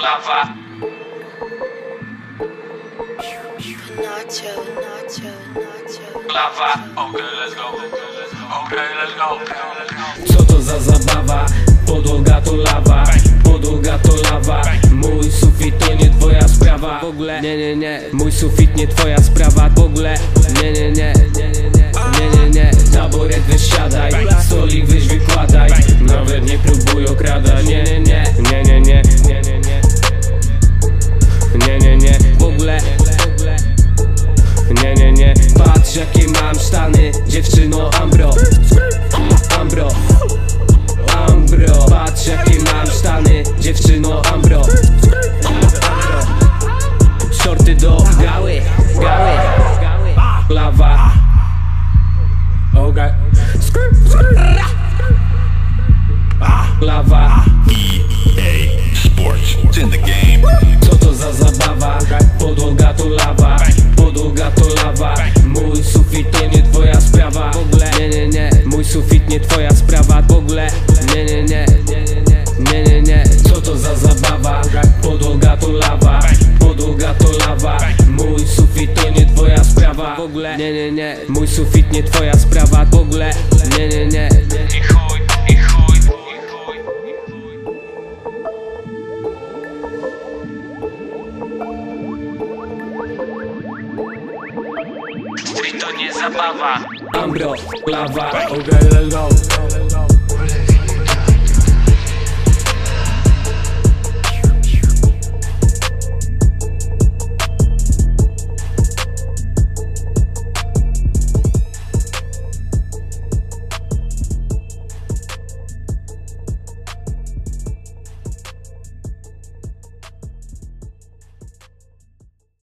lawa Nacho, nacho, nacho. Lawa Okay, let's go. Okay, let's go. Co to za zabawa? Podłoga to lawa. Podłoga to lawa. Mój sufit to nie twoja sprawa. W ogóle Nie, nie, nie. Mój sufit nie twoja sprawa. W ogóle Nie, nie, nie. Nie, nie, nie. Taboret weź siadaj sztany Dziewczyno Ambro. Ambro. Ambro. Patrz jakie mam sztany Dziewczyno Ambro. Shorty do gały. Gały. Lawa Okay. Lawa EA Sports. It's in the game. Co to za zabawa? Podłoga to lawa. Podłoga to lawa. Mój sprawa W ogóle Nie, nie, nie Mój sufit nie twoja sprawa W ogóle Nie, nie, nie Nie, nie, nie Co to za zabawa? Podłoga to lawa Podłoga to lawa Mój sufit to nie twoja sprawa W ogóle Nie, nie, nie Mój sufit nie twoja sprawa W ogóle Nie, nie, nie I chuj, i chuj, to nie zabawa Ambro, lawa Okay, let's go.